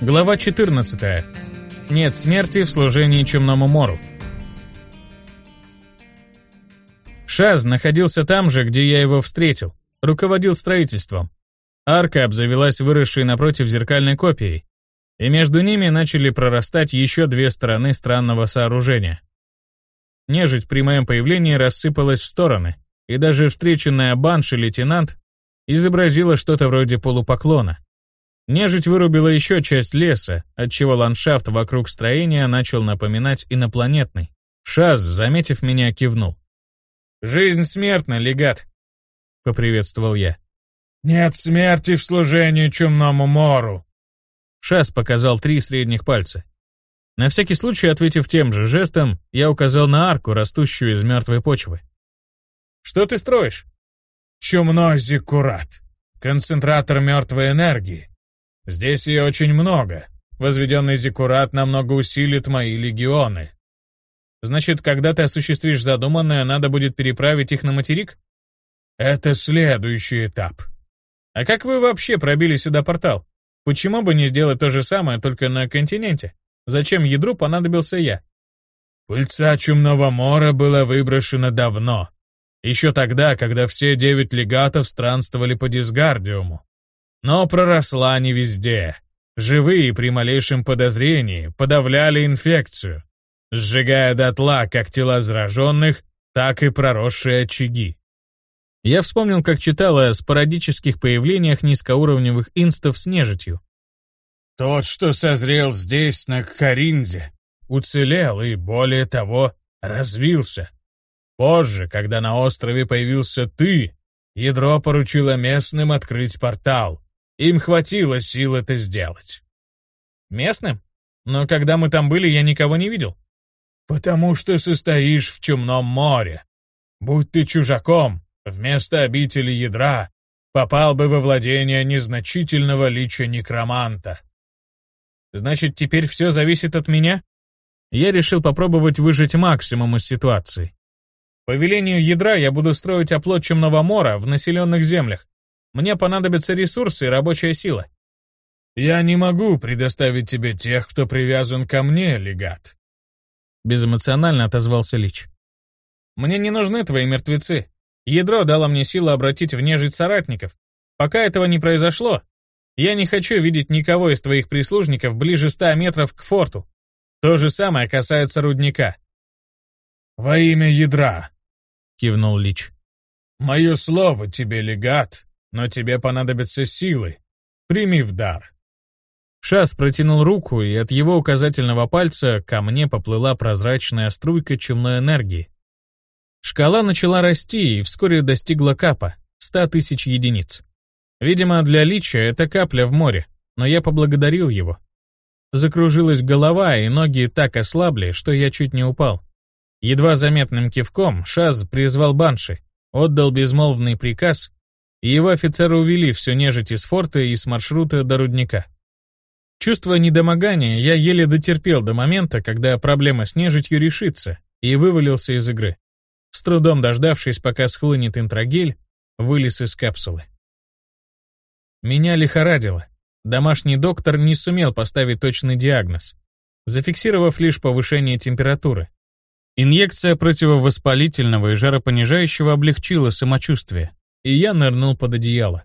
Глава 14. Нет смерти в служении Чумному Мору. Шаз находился там же, где я его встретил, руководил строительством. Арка обзавелась выросшей напротив зеркальной копией, и между ними начали прорастать еще две стороны странного сооружения. Нежить при моем появлении рассыпалась в стороны, и даже встреченная банши лейтенант изобразила что-то вроде полупоклона. Нежить вырубила еще часть леса, отчего ландшафт вокруг строения начал напоминать инопланетный. Шаз, заметив меня, кивнул. «Жизнь смертна, легат», — поприветствовал я. «Нет смерти в служении чумному мору», Шас показал три средних пальца. На всякий случай, ответив тем же жестом, я указал на арку, растущую из мертвой почвы. «Что ты строишь?» «Чумной зиккурат. Концентратор мертвой энергии. Здесь ее очень много. Возведенный зиккурат намного усилит мои легионы». «Значит, когда ты осуществишь задуманное, надо будет переправить их на материк?» «Это следующий этап». «А как вы вообще пробили сюда портал?» Почему бы не сделать то же самое, только на континенте? Зачем ядру понадобился я? Пыльца Чумного мора была выброшена давно. Еще тогда, когда все девять легатов странствовали по Дисгардиуму. Но проросла не везде. Живые при малейшем подозрении подавляли инфекцию, сжигая дотла как тела зараженных, так и проросшие очаги. Я вспомнил, как читал о спорадических появлениях низкоуровневых инстов с нежитью. Тот, что созрел здесь, на Каринзе, уцелел и, более того, развился. Позже, когда на острове появился ты, ядро поручило местным открыть портал. Им хватило сил это сделать. Местным? Но когда мы там были, я никого не видел. Потому что состоишь в Чумном море. Будь ты чужаком, вместо обители ядра попал бы во владение незначительного лича некроманта. Значит, теперь все зависит от меня? Я решил попробовать выжать максимум из ситуации. По велению ядра я буду строить оплот Чумного мора в населенных землях. Мне понадобятся ресурсы и рабочая сила. Я не могу предоставить тебе тех, кто привязан ко мне, легат. Безэмоционально отозвался Лич. Мне не нужны твои мертвецы. Ядро дало мне силу обратить в нежить соратников. Пока этого не произошло, я не хочу видеть никого из твоих прислужников ближе ста метров к форту. То же самое касается рудника. «Во имя ядра», — кивнул Лич. «Мое слово тебе, легат, но тебе понадобятся силы. Прими в дар». Шас протянул руку, и от его указательного пальца ко мне поплыла прозрачная струйка чумной энергии. Шкала начала расти и вскоре достигла капа — 100 тысяч единиц. Видимо, для Лича это капля в море, но я поблагодарил его. Закружилась голова, и ноги так ослабли, что я чуть не упал. Едва заметным кивком Шаз призвал Банши, отдал безмолвный приказ, и его офицеры увели всю нежить из форта и с маршрута до рудника. Чувствуя недомогание, я еле дотерпел до момента, когда проблема с нежитью решится, и вывалился из игры. С трудом дождавшись, пока схлынет интрагель, вылез из капсулы. Меня лихорадило. Домашний доктор не сумел поставить точный диагноз, зафиксировав лишь повышение температуры. Инъекция противовоспалительного и жаропонижающего облегчила самочувствие, и я нырнул под одеяло.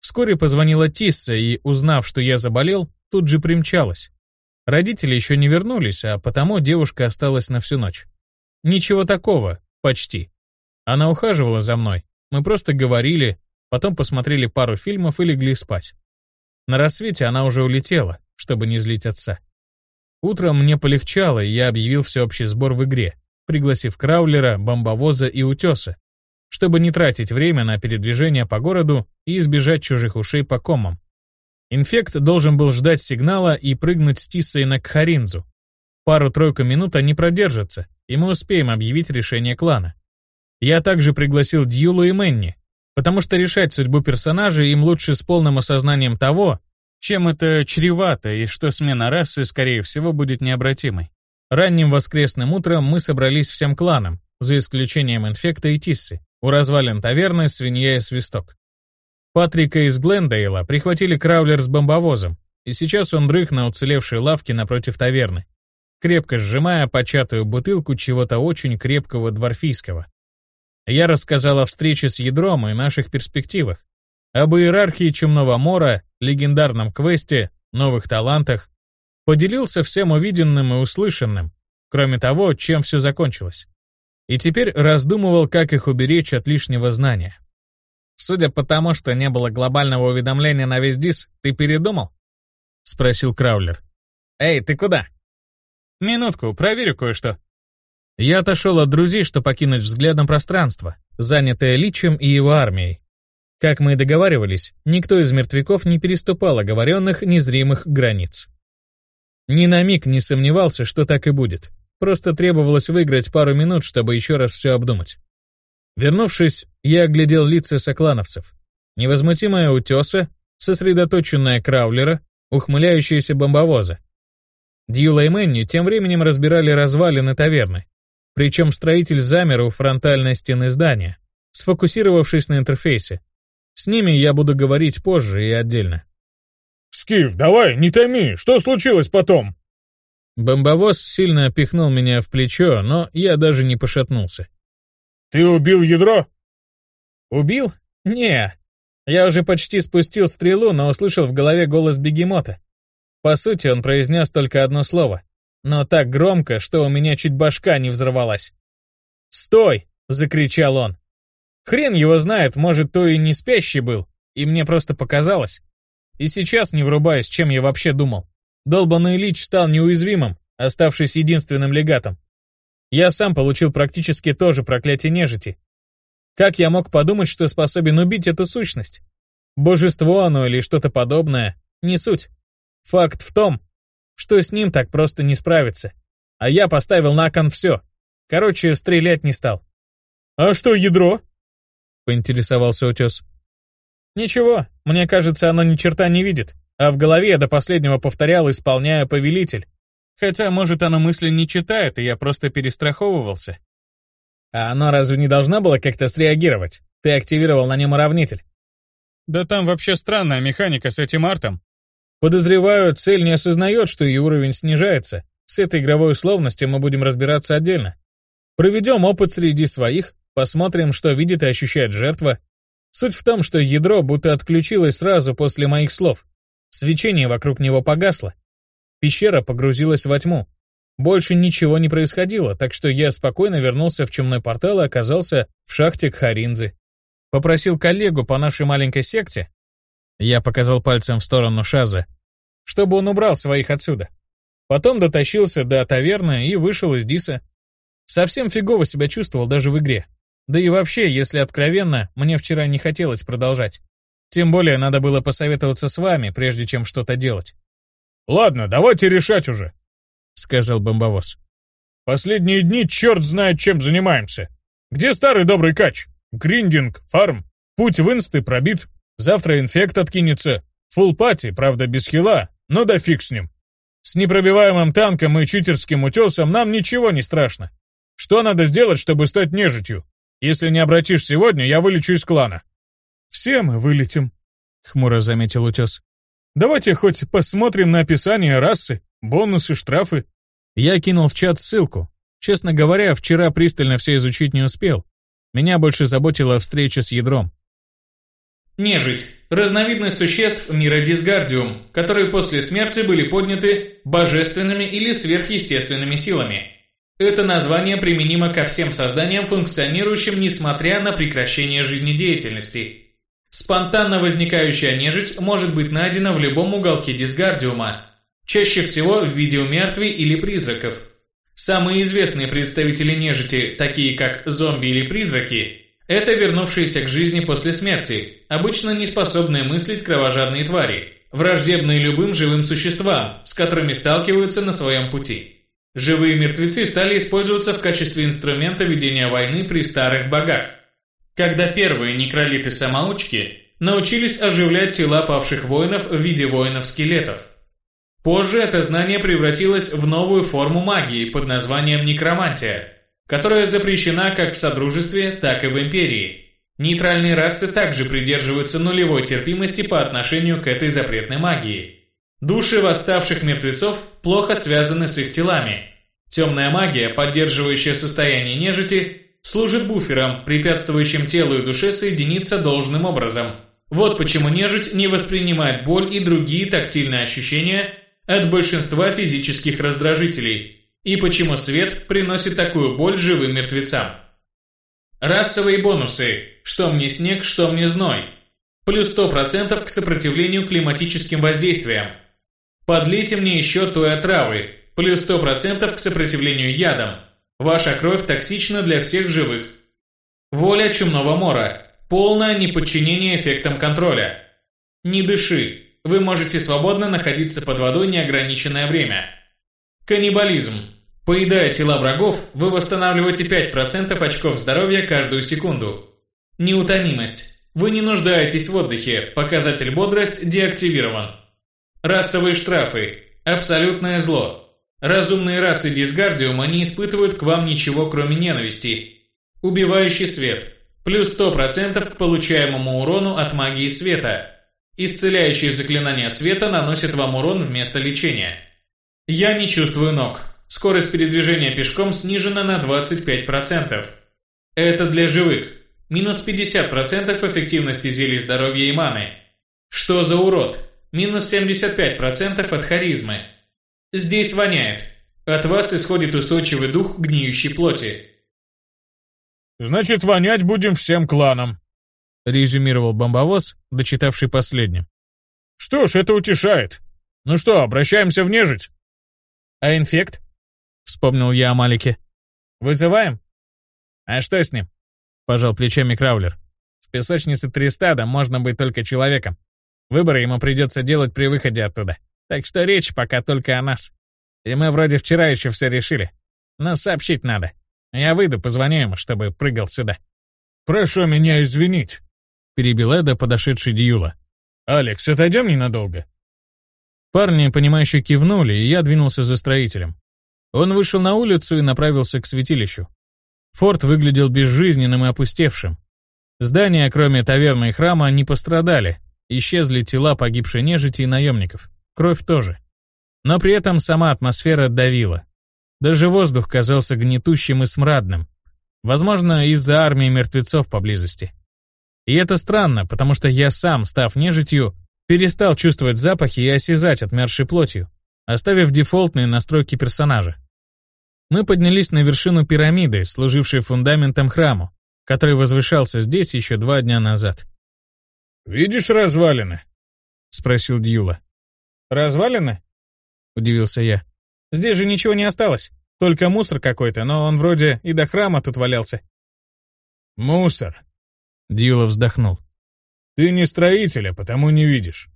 Вскоре позвонила Тисса и, узнав, что я заболел, тут же примчалась. Родители еще не вернулись, а потому девушка осталась на всю ночь. Ничего такого, Почти. Она ухаживала за мной. Мы просто говорили, потом посмотрели пару фильмов и легли спать. На рассвете она уже улетела, чтобы не злить отца. Утром мне полегчало, и я объявил всеобщий сбор в игре, пригласив Краулера, Бомбовоза и Утеса, чтобы не тратить время на передвижение по городу и избежать чужих ушей по комам. Инфект должен был ждать сигнала и прыгнуть с Тиссой на Кхаринзу. Пару-тройку минут они продержатся, и мы успеем объявить решение клана. Я также пригласил Дьюлу и Мэнни, потому что решать судьбу персонажей им лучше с полным осознанием того, чем это чревато и что смена расы, скорее всего, будет необратимой. Ранним воскресным утром мы собрались всем кланом, за исключением Инфекта и Тиссы, у развалин таверны «Свинья и свисток». Патрика из Глендейла прихватили краулер с бомбовозом, и сейчас он дрых на уцелевшей лавке напротив таверны, крепко сжимая початую бутылку чего-то очень крепкого дворфийского. Я рассказал о встрече с ядром и наших перспективах, об иерархии Чумного Мора, легендарном квесте, новых талантах, поделился всем увиденным и услышанным, кроме того, чем все закончилось. И теперь раздумывал, как их уберечь от лишнего знания. «Судя по тому, что не было глобального уведомления на весь ДИС, ты передумал?» — спросил Краулер. «Эй, ты куда?» «Минутку, проверю кое-что». Я отошел от друзей, что покинуть взглядом пространство, занятое Личем и его армией. Как мы и договаривались, никто из мертвяков не переступал оговоренных незримых границ. Ни на миг не сомневался, что так и будет. Просто требовалось выиграть пару минут, чтобы еще раз все обдумать. Вернувшись, я оглядел лица соклановцев. Невозмутимая утеса, сосредоточенная краулера, ухмыляющаяся бомбовоза. Дьюла и Мэнни тем временем разбирали развалины таверны. Причем строитель замер у фронтальной стены здания, сфокусировавшись на интерфейсе. С ними я буду говорить позже и отдельно. «Скиф, давай, не томи, что случилось потом?» Бомбовоз сильно пихнул меня в плечо, но я даже не пошатнулся. «Ты убил ядро?» «Убил? Не. Я уже почти спустил стрелу, но услышал в голове голос бегемота. По сути, он произнес только одно слово, но так громко, что у меня чуть башка не взорвалась. «Стой!» — закричал он. Хрен его знает, может, то и не спящий был, и мне просто показалось. И сейчас не врубаюсь, чем я вообще думал. Долбанный Лич стал неуязвимым, оставшись единственным легатом. Я сам получил практически то же проклятие нежити. Как я мог подумать, что способен убить эту сущность? Божество оно или что-то подобное? Не суть. Факт в том, что с ним так просто не справиться. А я поставил на кон все. Короче, стрелять не стал. «А что ядро?» — поинтересовался утес. «Ничего, мне кажется, оно ни черта не видит. А в голове я до последнего повторял, исполняя повелитель. Хотя, может, оно мысли не читает, и я просто перестраховывался. А оно разве не должно было как-то среагировать? Ты активировал на нем уравнитель. Да там вообще странная механика с этим артом. Подозреваю, цель не осознает, что ее уровень снижается. С этой игровой условностью мы будем разбираться отдельно. Проведем опыт среди своих, посмотрим, что видит и ощущает жертва. Суть в том, что ядро будто отключилось сразу после моих слов. Свечение вокруг него погасло. Пещера погрузилась во тьму. Больше ничего не происходило, так что я спокойно вернулся в чумной портал и оказался в шахте Кхаринзы. Попросил коллегу по нашей маленькой секте, я показал пальцем в сторону Шаза, чтобы он убрал своих отсюда. Потом дотащился до таверны и вышел из Диса. Совсем фигово себя чувствовал даже в игре. Да и вообще, если откровенно, мне вчера не хотелось продолжать. Тем более надо было посоветоваться с вами, прежде чем что-то делать. «Ладно, давайте решать уже», — сказал бомбовоз. «Последние дни черт знает, чем занимаемся. Где старый добрый кач? Гриндинг, фарм. Путь в инсты пробит. Завтра инфект откинется. Фулл пати, правда, без хила, но да фиг с ним. С непробиваемым танком и читерским утесом нам ничего не страшно. Что надо сделать, чтобы стать нежитью? Если не обратишь сегодня, я вылечу из клана. «Все мы вылетим», — хмуро заметил утес. «Давайте хоть посмотрим на описание расы, бонусы, штрафы». Я кинул в чат ссылку. Честно говоря, вчера пристально все изучить не успел. Меня больше заботила встреча с ядром. Нежить – разновидность существ мира Дисгардиум, которые после смерти были подняты божественными или сверхъестественными силами. Это название применимо ко всем созданиям, функционирующим несмотря на прекращение жизнедеятельности – Спонтанно возникающая нежить может быть найдена в любом уголке дисгардиума, чаще всего в виде мертвей или призраков. Самые известные представители нежити, такие как зомби или призраки, это вернувшиеся к жизни после смерти, обычно не способные мыслить кровожадные твари, враждебные любым живым существам, с которыми сталкиваются на своем пути. Живые мертвецы стали использоваться в качестве инструмента ведения войны при старых богах когда первые некролиты-самоучки научились оживлять тела павших воинов в виде воинов-скелетов. Позже это знание превратилось в новую форму магии под названием некромантия, которая запрещена как в Содружестве, так и в Империи. Нейтральные расы также придерживаются нулевой терпимости по отношению к этой запретной магии. Души восставших мертвецов плохо связаны с их телами. Темная магия, поддерживающая состояние нежити, служит буфером, препятствующим телу и душе соединиться должным образом. Вот почему нежить не воспринимает боль и другие тактильные ощущения от большинства физических раздражителей, и почему свет приносит такую боль живым мертвецам. Расовые бонусы «Что мне снег, что мне зной» плюс 100% к сопротивлению климатическим воздействиям. Подлейте мне еще той отравы, плюс 100% к сопротивлению ядам. Ваша кровь токсична для всех живых. Воля чумного мора. Полное неподчинение эффектам контроля. Не дыши. Вы можете свободно находиться под водой неограниченное время. Каннибализм. Поедая тела врагов, вы восстанавливаете 5% очков здоровья каждую секунду. Неутомимость. Вы не нуждаетесь в отдыхе, показатель бодрость деактивирован. Расовые штрафы. Абсолютное зло. Разумные расы Дисгардиума не испытывают к вам ничего, кроме ненависти. Убивающий свет. Плюс 100% к получаемому урону от магии света. Исцеляющие заклинания света наносят вам урон вместо лечения. Я не чувствую ног. Скорость передвижения пешком снижена на 25%. Это для живых. Минус 50% эффективности зелий здоровья и маны. Что за урод? Минус 75% от харизмы. Здесь воняет. От вас исходит устойчивый дух гниющей плоти. «Значит, вонять будем всем кланом», — резюмировал бомбовоз, дочитавший последним. «Что ж, это утешает. Ну что, обращаемся в нежить?» «А инфект?» — вспомнил я о Малике. «Вызываем?» «А что с ним?» — пожал плечами Краулер. «В песочнице Тристада можно быть только человеком. Выборы ему придется делать при выходе оттуда. Так что речь пока только о нас. И мы вроде вчера еще все решили. Но сообщить надо. Я выйду, позвоню ему, чтобы прыгал сюда. «Прошу меня извинить», — перебил Эда, подошедший Дьюла. «Алекс, отойдем ненадолго?» Парни, понимающе кивнули, и я двинулся за строителем. Он вышел на улицу и направился к святилищу. Форт выглядел безжизненным и опустевшим. Здания, кроме таверны и храма, не пострадали, Исчезли тела погибшей нежити и наемников. Кровь тоже. Но при этом сама атмосфера давила. Даже воздух казался гнетущим и смрадным. Возможно, из-за армии мертвецов поблизости. И это странно, потому что я сам, став нежитью, перестал чувствовать запахи и осязать отмершей плотью, оставив дефолтные настройки персонажа. Мы поднялись на вершину пирамиды, служившей фундаментом храму, который возвышался здесь еще два дня назад. «Видишь развалины?» — спросил Дьюла. «Развалины?» — удивился я. «Здесь же ничего не осталось. Только мусор какой-то, но он вроде и до храма тут валялся». «Мусор», — Дьюла вздохнул. «Ты не строитель, а потому не видишь.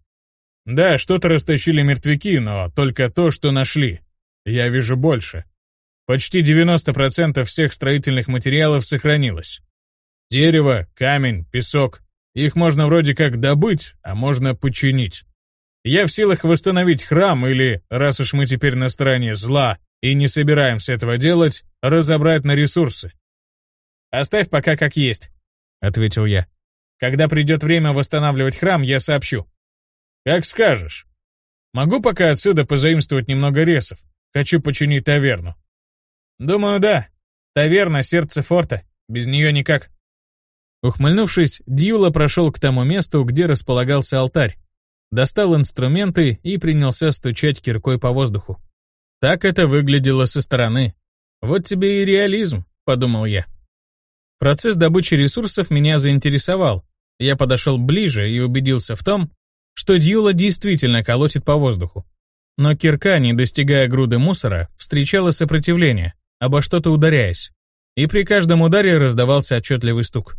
Да, что-то растащили мертвяки, но только то, что нашли. Я вижу больше. Почти 90% всех строительных материалов сохранилось. Дерево, камень, песок, их можно вроде как добыть, а можно починить. Я в силах восстановить храм или, раз уж мы теперь на стороне зла и не собираемся этого делать, разобрать на ресурсы. «Оставь пока как есть», — ответил я. «Когда придет время восстанавливать храм, я сообщу». «Как скажешь. Могу пока отсюда позаимствовать немного ресов. Хочу починить таверну». «Думаю, да. Таверна — сердце форта. Без нее никак». Ухмыльнувшись, Дьюла прошел к тому месту, где располагался алтарь, достал инструменты и принялся стучать киркой по воздуху. Так это выглядело со стороны. Вот тебе и реализм, подумал я. Процесс добычи ресурсов меня заинтересовал. Я подошел ближе и убедился в том, что Дьюла действительно колотит по воздуху. Но кирка, не достигая груды мусора, встречала сопротивление, обо что-то ударяясь. И при каждом ударе раздавался отчетливый стук.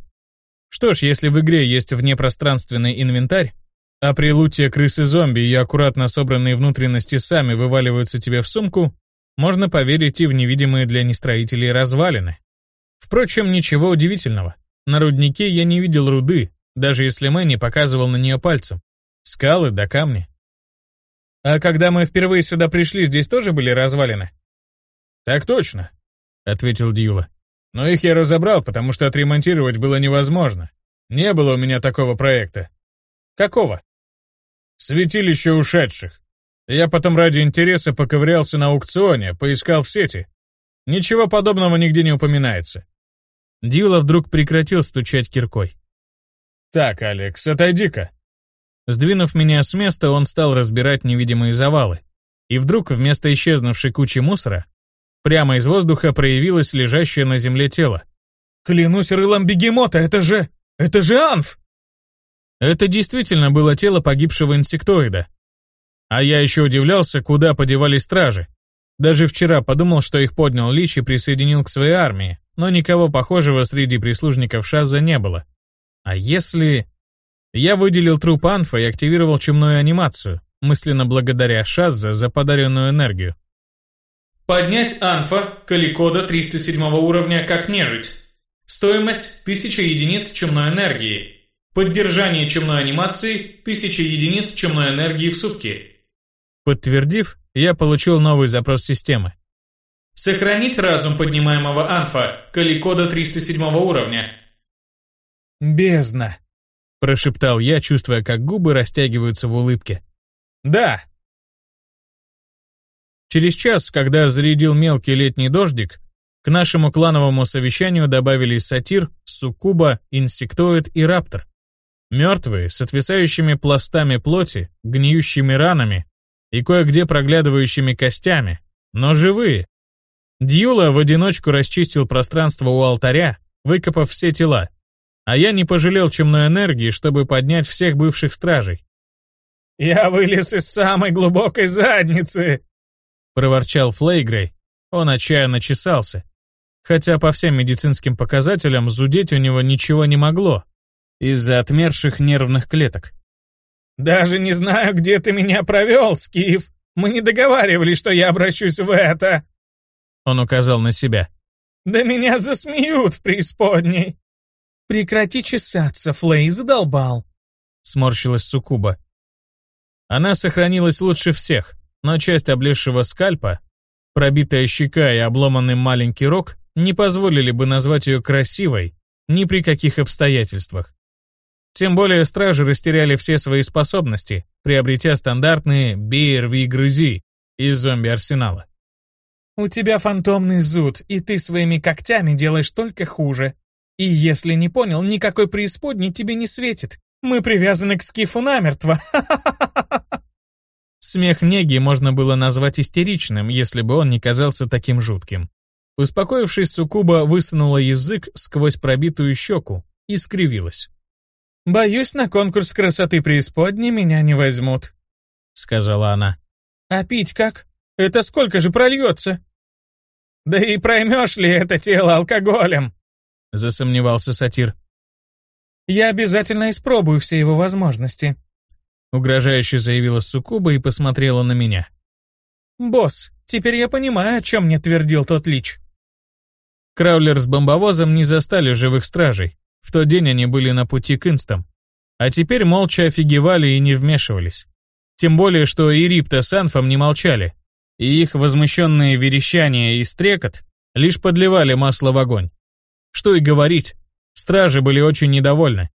Что ж, если в игре есть внепространственный инвентарь, а при луте крысы-зомби и аккуратно собранные внутренности сами вываливаются тебе в сумку, можно поверить и в невидимые для нестроителей развалины. Впрочем, ничего удивительного. На руднике я не видел руды, даже если Мэнни показывал на нее пальцем. Скалы да камни. А когда мы впервые сюда пришли, здесь тоже были развалины? «Так точно», — ответил Дьюла. Но их я разобрал, потому что отремонтировать было невозможно. Не было у меня такого проекта. Какого? Святилище ушедших. Я потом ради интереса поковырялся на аукционе, поискал в сети. Ничего подобного нигде не упоминается. Дьюла вдруг прекратил стучать киркой. «Так, Алекс, отойди-ка». Сдвинув меня с места, он стал разбирать невидимые завалы. И вдруг вместо исчезнувшей кучи мусора прямо из воздуха проявилось лежащее на земле тело. «Клянусь рылом бегемота, это же... это же Анф!» Это действительно было тело погибшего инсектоида. А я еще удивлялся, куда подевались стражи. Даже вчера подумал, что их поднял Лич и присоединил к своей армии, но никого похожего среди прислужников Шаза не было. А если... Я выделил труп Анфа и активировал чумную анимацию, мысленно благодаря Шаза за подаренную энергию. Поднять Анфа, Каликода 307 уровня, как нежить. Стоимость 1000 единиц чумной энергии. Поддержание чумной анимации 1000 единиц чумной энергии в сутки. Подтвердив, я получил новый запрос системы. Сохранить разум поднимаемого Анфа, Каликода 307 уровня. «Бездна», – прошептал я, чувствуя, как губы растягиваются в улыбке. «Да». Через час, когда зарядил мелкий летний дождик, к нашему клановому совещанию добавились сатир, суккуба, инсектоид и раптор. Мертвые, с отвисающими пластами плоти, гниющими ранами и кое-где проглядывающими костями, но живые. Дьюла в одиночку расчистил пространство у алтаря, выкопав все тела, а я не пожалел чумной энергии, чтобы поднять всех бывших стражей. «Я вылез из самой глубокой задницы!» — проворчал Флейгрей. Он отчаянно чесался. Хотя по всем медицинским показателям зудеть у него ничего не могло, из-за отмерших нервных клеток. «Даже не знаю, где ты меня провел, Скиф. Мы не договаривались, что я обращусь в это!» Он указал на себя. «Да меня засмеют в преисподней!» «Прекрати чесаться, Флей, задолбал!» Сморщилась Сукуба. Она сохранилась лучше всех, но часть облезшего скальпа, пробитая щека и обломанный маленький рог не позволили бы назвать ее красивой ни при каких обстоятельствах. Тем более стражи растеряли все свои способности, приобретя стандартные «бей, из зомби-арсенала. «У тебя фантомный зуд, и ты своими когтями делаешь только хуже. И если не понял, никакой преисподней тебе не светит. Мы привязаны к скифу намертво. Смех Неги можно было назвать истеричным, если бы он не казался таким жутким. Успокоившись, Сукуба высунула язык сквозь пробитую щеку и скривилась. «Боюсь, на конкурс красоты преисподней меня не возьмут», — сказала она. «А пить как? Это сколько же прольется?» «Да и проймешь ли это тело алкоголем?» — засомневался сатир. «Я обязательно испробую все его возможности», — угрожающе заявила Сукуба и посмотрела на меня. «Босс, теперь я понимаю, о чем мне твердил тот лич». Краулер с бомбовозом не застали живых стражей, в тот день они были на пути к инстам. А теперь молча офигевали и не вмешивались. Тем более, что и Рипта с Анфом не молчали, и их возмущенные верещания и стрекот лишь подливали масло в огонь. Что и говорить, стражи были очень недовольны.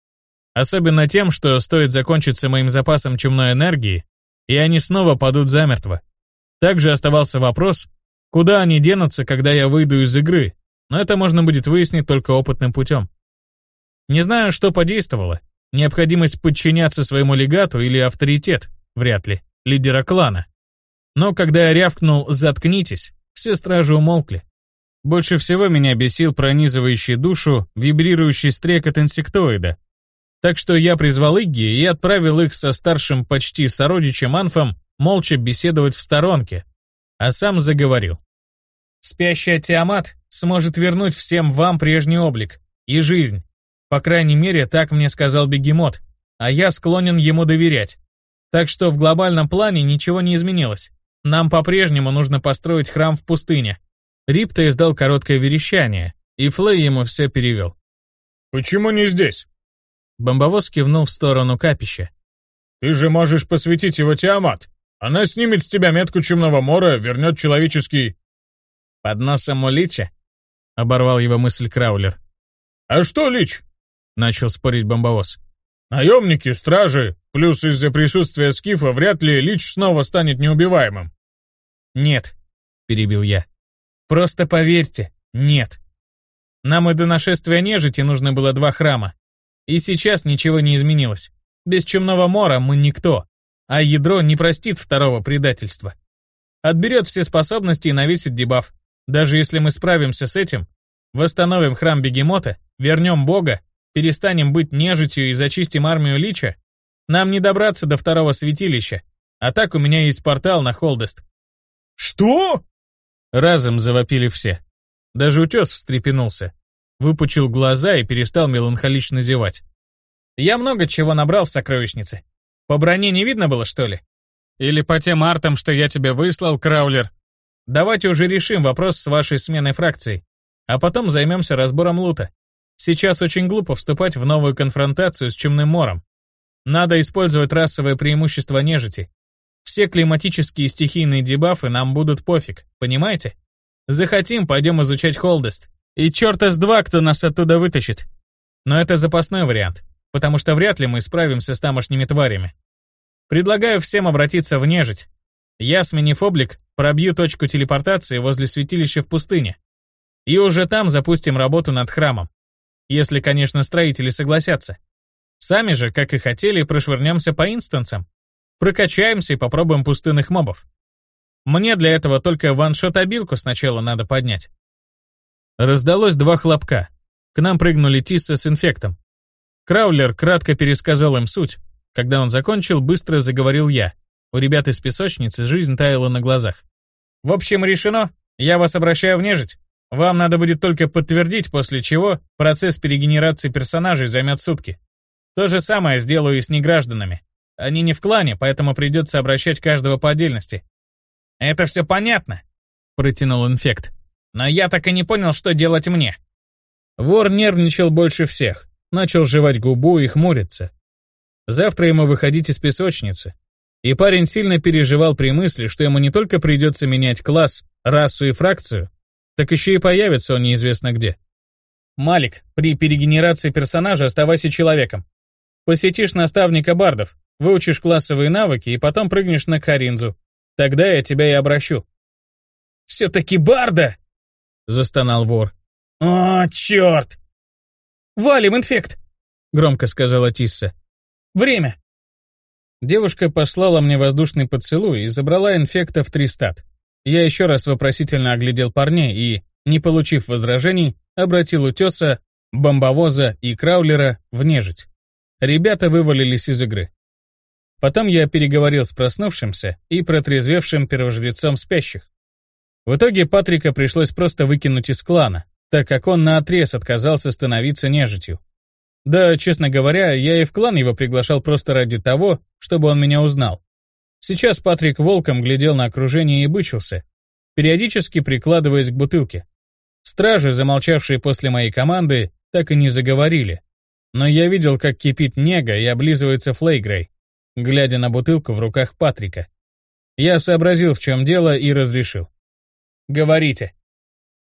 Особенно тем, что стоит закончиться моим запасом чумной энергии, и они снова падут замертво. Также оставался вопрос, куда они денутся, когда я выйду из игры, но это можно будет выяснить только опытным путем. Не знаю, что подействовало. Необходимость подчиняться своему легату или авторитет, вряд ли, лидера клана. Но когда я рявкнул «заткнитесь», все стражи умолкли. Больше всего меня бесил пронизывающий душу вибрирующий стрекот инсектоида. Так что я призвал Игги и отправил их со старшим почти сородичем Анфом молча беседовать в сторонке, а сам заговорил. «Спящая Тиамат сможет вернуть всем вам прежний облик и жизнь, по крайней мере, так мне сказал бегемот, а я склонен ему доверять. Так что в глобальном плане ничего не изменилось. Нам по-прежнему нужно построить храм в пустыне. Рипта издал короткое верещание, и Флей ему все перевел. «Почему не здесь?» Бомбовоз кивнул в сторону капища. «Ты же можешь посвятить его Тиамат. Она снимет с тебя метку чумного мора, вернет человеческий...» «Под носом у Лича?» — оборвал его мысль Краулер. «А что Лич? Начал спорить бомбовоз. «Наемники, стражи, Плюс из-за присутствия скифа вряд ли Лич снова станет неубиваемым. Нет, перебил я. Просто поверьте, нет. Нам и до нашествия нежити нужно было два храма. И сейчас ничего не изменилось. Без Чумного Мора мы никто, а ядро не простит второго предательства. Отберет все способности и навесит дебаф. Даже если мы справимся с этим, восстановим храм Бегемота, вернем Бога, перестанем быть нежитью и зачистим армию Лича, нам не добраться до второго святилища. А так у меня есть портал на Холдест. «Что?» Разом завопили все. Даже утес встрепенулся. Выпучил глаза и перестал меланхолично зевать. Я много чего набрал в сокровищнице. По броне не видно было, что ли? Или по тем артам, что я тебе выслал, Краулер? Давайте уже решим вопрос с вашей сменой фракций, а потом займемся разбором лута. Сейчас очень глупо вступать в новую конфронтацию с Чумным Мором. Надо использовать расовое преимущество нежити. Все климатические и стихийные дебафы нам будут пофиг, понимаете? Захотим, пойдем изучать Холдест. И черта с два, кто нас оттуда вытащит. Но это запасной вариант, потому что вряд ли мы справимся с тамошними тварями. Предлагаю всем обратиться в нежить. Я, сменив облик, пробью точку телепортации возле святилища в пустыне. И уже там запустим работу над храмом. Если, конечно, строители согласятся. Сами же, как и хотели, прошвырнемся по инстансам. Прокачаемся и попробуем пустынных мобов. Мне для этого только ваншот-обилку сначала надо поднять. Раздалось два хлопка. К нам прыгнули Тисса с инфектом. Краулер кратко пересказал им суть. Когда он закончил, быстро заговорил я. У ребят из песочницы жизнь таяла на глазах. В общем, решено. Я вас обращаю в нежить. Вам надо будет только подтвердить, после чего процесс перегенерации персонажей займет сутки. То же самое сделаю и с негражданами. Они не в клане, поэтому придется обращать каждого по отдельности. Это все понятно, протянул инфект. Но я так и не понял, что делать мне. Вор нервничал больше всех, начал жевать губу и хмуриться. Завтра ему выходить из песочницы. И парень сильно переживал при мысли, что ему не только придется менять класс, расу и фракцию, так еще и появится он неизвестно где. Малик, при перегенерации персонажа оставайся человеком. Посетишь наставника бардов, выучишь классовые навыки и потом прыгнешь на Каринзу. Тогда я тебя и обращу». «Все-таки барда!» — застонал вор. «О, черт!» «Валим инфект!» — громко сказала Тисса. «Время!» Девушка послала мне воздушный поцелуй и забрала инфекта в три стат. Я еще раз вопросительно оглядел парней и, не получив возражений, обратил утеса, бомбовоза и краулера в нежить. Ребята вывалились из игры. Потом я переговорил с проснувшимся и протрезвевшим первожрецом спящих. В итоге Патрика пришлось просто выкинуть из клана, так как он наотрез отказался становиться нежитью. Да, честно говоря, я и в клан его приглашал просто ради того, чтобы он меня узнал. Сейчас Патрик волком глядел на окружение и бычился, периодически прикладываясь к бутылке. Стражи, замолчавшие после моей команды, так и не заговорили, но я видел, как кипит нега и облизывается Флейгрей, глядя на бутылку в руках Патрика. Я сообразил, в чем дело, и разрешил. «Говорите».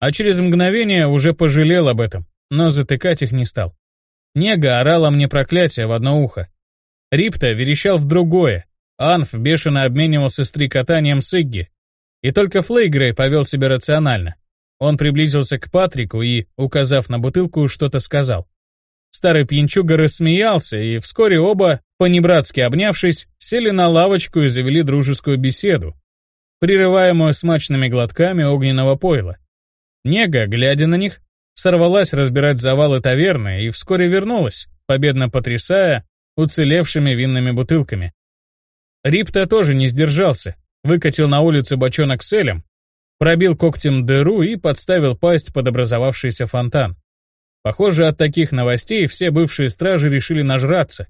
А через мгновение уже пожалел об этом, но затыкать их не стал. Нега орала мне проклятие в одно ухо. Рипта верещал в другое. Анф бешено обменивался стрекотанием с Игги. И только Флейгрей повел себя рационально. Он приблизился к Патрику и, указав на бутылку, что-то сказал. Старый пьянчуга рассмеялся, и вскоре оба, понебратски обнявшись, сели на лавочку и завели дружескую беседу, прерываемую смачными глотками огненного пойла. Нега, глядя на них, сорвалась разбирать завалы таверны и вскоре вернулась, победно потрясая уцелевшими винными бутылками. Рипта тоже не сдержался, выкатил на улицу бочонок с элем, пробил когтем дыру и подставил пасть под образовавшийся фонтан. Похоже, от таких новостей все бывшие стражи решили нажраться.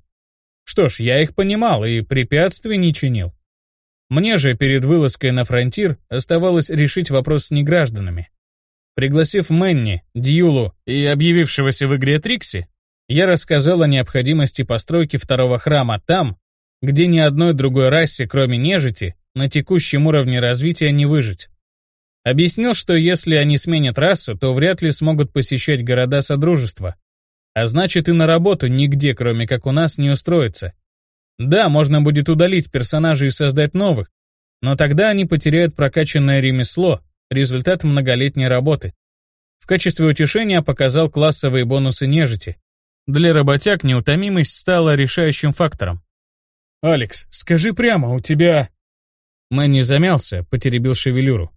Что ж, я их понимал и препятствий не чинил. Мне же перед вылазкой на фронтир оставалось решить вопрос с негражданами. Пригласив Мэнни, Дьюлу и объявившегося в игре Трикси, я рассказал о необходимости постройки второго храма там, где ни одной другой расе, кроме нежити, на текущем уровне развития не выжить. Объяснил, что если они сменят расу, то вряд ли смогут посещать города Содружества. А значит и на работу нигде, кроме как у нас, не устроиться. Да, можно будет удалить персонажей и создать новых, но тогда они потеряют прокачанное ремесло, результат многолетней работы. В качестве утешения показал классовые бонусы нежити. Для работяг неутомимость стала решающим фактором. «Алекс, скажи прямо, у тебя...» Мэнни замялся, потеребил шевелюру.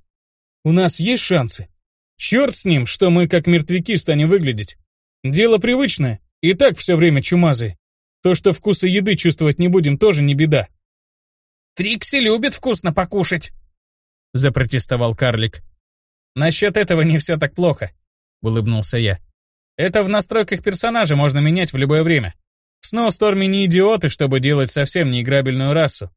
«У нас есть шансы? Черт с ним, что мы как мертвяки станем выглядеть. Дело привычное, и так все время чумазые. То, что вкуса еды чувствовать не будем, тоже не беда». «Трикси любит вкусно покушать», — запротестовал карлик. «Насчет этого не все так плохо», — улыбнулся я. «Это в настройках персонажа можно менять в любое время. В Сноусторме не идиоты, чтобы делать совсем неиграбельную расу.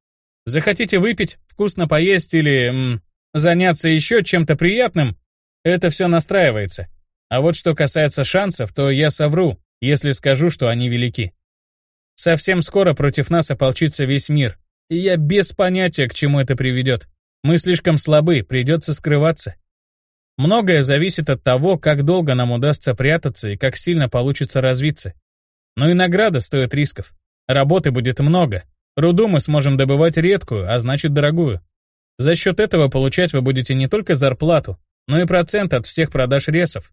Захотите выпить, вкусно поесть или м, заняться еще чем-то приятным, это все настраивается. А вот что касается шансов, то я совру, если скажу, что они велики. Совсем скоро против нас ополчится весь мир, и я без понятия, к чему это приведет. Мы слишком слабы, придется скрываться. Многое зависит от того, как долго нам удастся прятаться и как сильно получится развиться. Но и награда стоит рисков. Работы будет много. Руду мы сможем добывать редкую, а значит дорогую. За счет этого получать вы будете не только зарплату, но и процент от всех продаж ресов.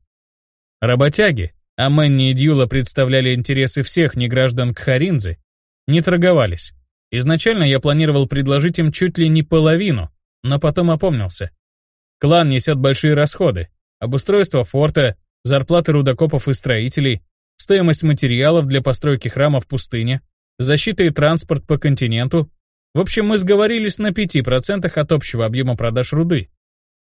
Работяги, а Мэнни и Дьюла представляли интересы всех неграждан Кхаринзы, не торговались. Изначально я планировал предложить им чуть ли не половину, но потом опомнился. Клан несет большие расходы. Обустройство форта, зарплаты рудокопов и строителей, стоимость материалов для постройки храма в пустыне, защита и транспорт по континенту. В общем, мы сговорились на 5% от общего объема продаж руды.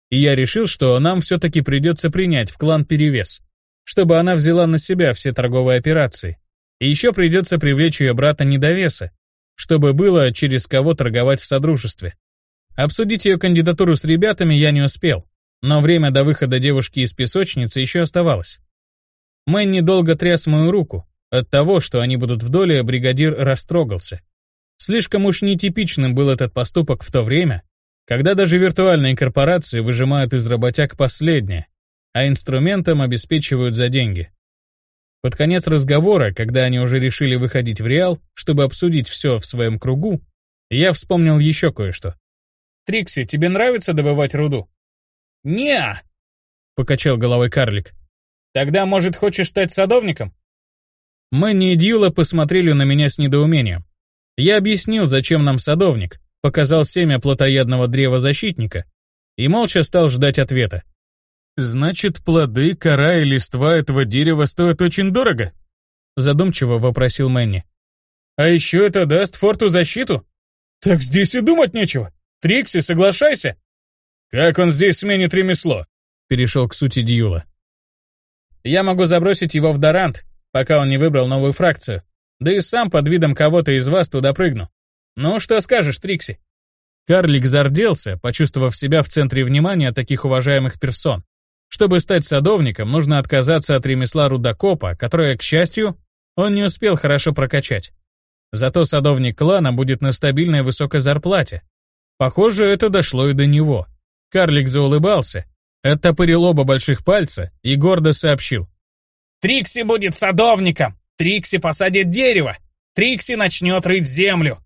И я решил, что нам все-таки придется принять в клан перевес, чтобы она взяла на себя все торговые операции. И еще придется привлечь ее брата недовеса, чтобы было через кого торговать в содружестве. Обсудить ее кандидатуру с ребятами я не успел, но время до выхода девушки из песочницы еще оставалось. Мэнни долго тряс мою руку. От того, что они будут в доле, бригадир растрогался. Слишком уж нетипичным был этот поступок в то время, когда даже виртуальные корпорации выжимают из работяг последнее, а инструментом обеспечивают за деньги. Под конец разговора, когда они уже решили выходить в Реал, чтобы обсудить все в своем кругу, я вспомнил еще кое-что. «Трикси, тебе нравится добывать руду?» «Не-а», покачал головой карлик. Тогда, может, хочешь стать садовником?» Мэнни и Дьюла посмотрели на меня с недоумением. Я объяснил, зачем нам садовник, показал семя плотоядного древа защитника и молча стал ждать ответа. «Значит, плоды, кора и листва этого дерева стоят очень дорого?» Задумчиво вопросил Мэнни. «А еще это даст форту защиту? Так здесь и думать нечего. Трикси, соглашайся!» «Как он здесь сменит ремесло?» Перешел к сути Дьюла. Я могу забросить его в Дорант, пока он не выбрал новую фракцию. Да и сам под видом кого-то из вас туда прыгну. Ну, что скажешь, Трикси?» Карлик зарделся, почувствовав себя в центре внимания таких уважаемых персон. Чтобы стать садовником, нужно отказаться от ремесла рудокопа, которое, к счастью, он не успел хорошо прокачать. Зато садовник клана будет на стабильной высокой зарплате. Похоже, это дошло и до него. Карлик заулыбался, Оттопырил оба больших пальца и гордо сообщил. «Трикси будет садовником! Трикси посадит дерево! Трикси начнет рыть землю!